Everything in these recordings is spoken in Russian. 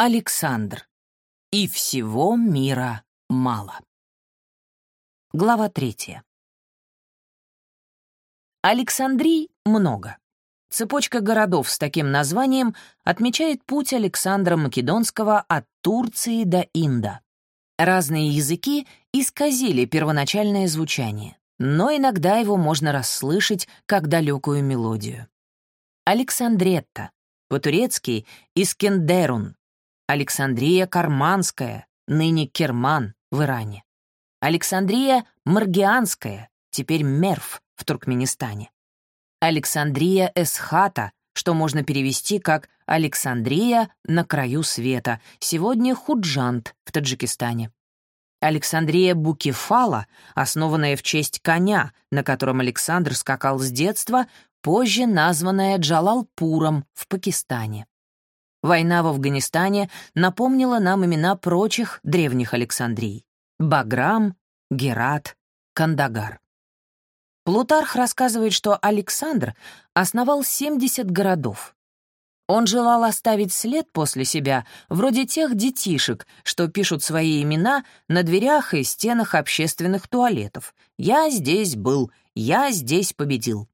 Александр. И всего мира мало. Глава третья. Александрий много. Цепочка городов с таким названием отмечает путь Александра Македонского от Турции до Инда. Разные языки исказили первоначальное звучание, но иногда его можно расслышать как далекую мелодию. Александретта, по-турецки Искендерун, Александрия Карманская, ныне Керман в Иране. Александрия Маргианская, теперь Мерв в Туркменистане. Александрия Эсхата, что можно перевести как Александрия на краю света, сегодня Худжант в Таджикистане. Александрия Букефала, основанная в честь коня, на котором Александр скакал с детства, позже названная Джалалпуром в Пакистане. Война в Афганистане напомнила нам имена прочих древних Александрий — Баграм, Герат, Кандагар. Плутарх рассказывает, что Александр основал 70 городов. Он желал оставить след после себя, вроде тех детишек, что пишут свои имена на дверях и стенах общественных туалетов. «Я здесь был, я здесь победил».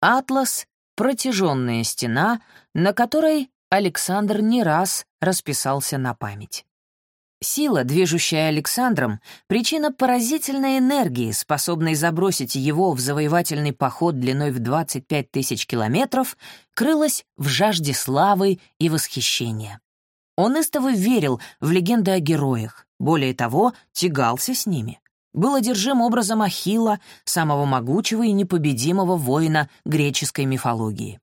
Атлас — протяженная стена, на которой Александр не раз расписался на память. Сила, движущая Александром, причина поразительной энергии, способной забросить его в завоевательный поход длиной в 25 тысяч километров, крылась в жажде славы и восхищения. Он истово верил в легенды о героях, более того, тягался с ними. Был одержим образом Ахилла, самого могучего и непобедимого воина греческой мифологии.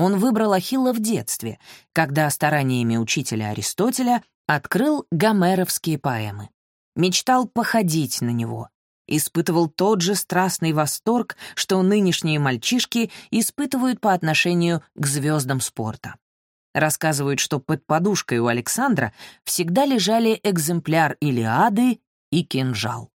Он выбрал Ахилла в детстве, когда стараниями учителя Аристотеля открыл гомеровские поэмы. Мечтал походить на него. Испытывал тот же страстный восторг, что нынешние мальчишки испытывают по отношению к звездам спорта. Рассказывают, что под подушкой у Александра всегда лежали экземпляр Илиады и кинжал.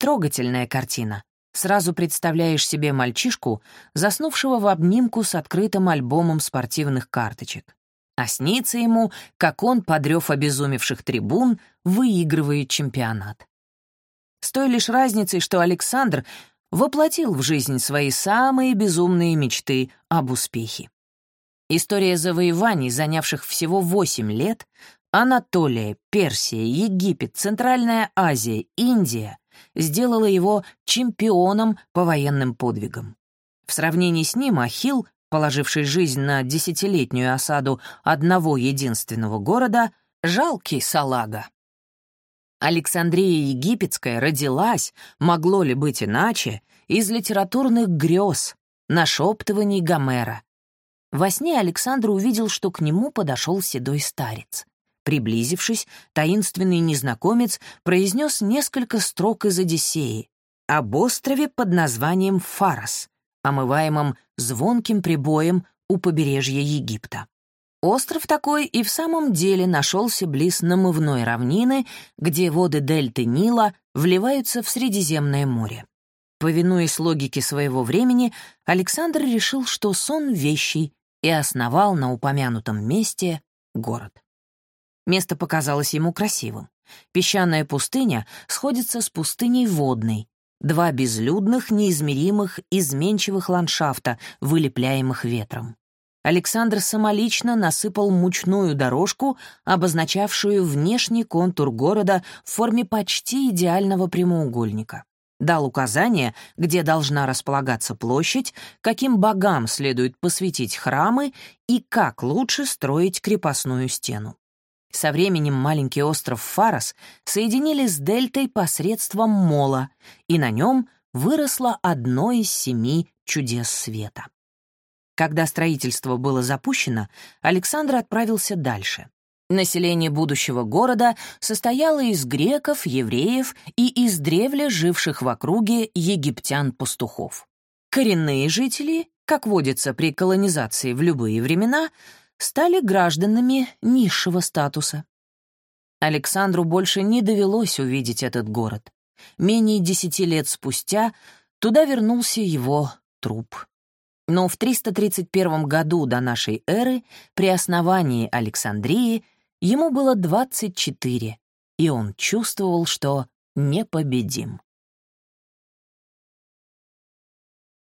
Трогательная картина, Сразу представляешь себе мальчишку, заснувшего в обнимку с открытым альбомом спортивных карточек. А снится ему, как он, подрев обезумевших трибун, выигрывает чемпионат. С той лишь разницей, что Александр воплотил в жизнь свои самые безумные мечты об успехе. История завоеваний, занявших всего 8 лет, Анатолия, Персия, Египет, Центральная Азия, Индия сделала его чемпионом по военным подвигам. В сравнении с ним Ахилл, положивший жизнь на десятилетнюю осаду одного единственного города, жалкий салага. Александрия Египетская родилась, могло ли быть иначе, из литературных грез, нашептываний Гомера. Во сне Александр увидел, что к нему подошел седой старец. Приблизившись, таинственный незнакомец произнес несколько строк из «Одиссеи» об острове под названием Фарос, омываемом звонким прибоем у побережья Египта. Остров такой и в самом деле нашелся близ намывной равнины, где воды дельты Нила вливаются в Средиземное море. Повинуясь логике своего времени, Александр решил, что сон вещий, и основал на упомянутом месте город. Место показалось ему красивым. Песчаная пустыня сходится с пустыней водной. Два безлюдных, неизмеримых, изменчивых ландшафта, вылепляемых ветром. Александр самолично насыпал мучную дорожку, обозначавшую внешний контур города в форме почти идеального прямоугольника. Дал указание, где должна располагаться площадь, каким богам следует посвятить храмы и как лучше строить крепостную стену. Со временем маленький остров Фарос соединили с дельтой посредством мола, и на нем выросло одно из семи чудес света. Когда строительство было запущено, Александр отправился дальше. Население будущего города состояло из греков, евреев и издревле живших в округе египтян-пастухов. Коренные жители, как водится при колонизации в любые времена, стали гражданами низшего статуса. Александру больше не довелось увидеть этот город. Менее десяти лет спустя туда вернулся его труп. Но в 331 году до нашей эры, при основании Александрии, Ему было 24, и он чувствовал, что непобедим.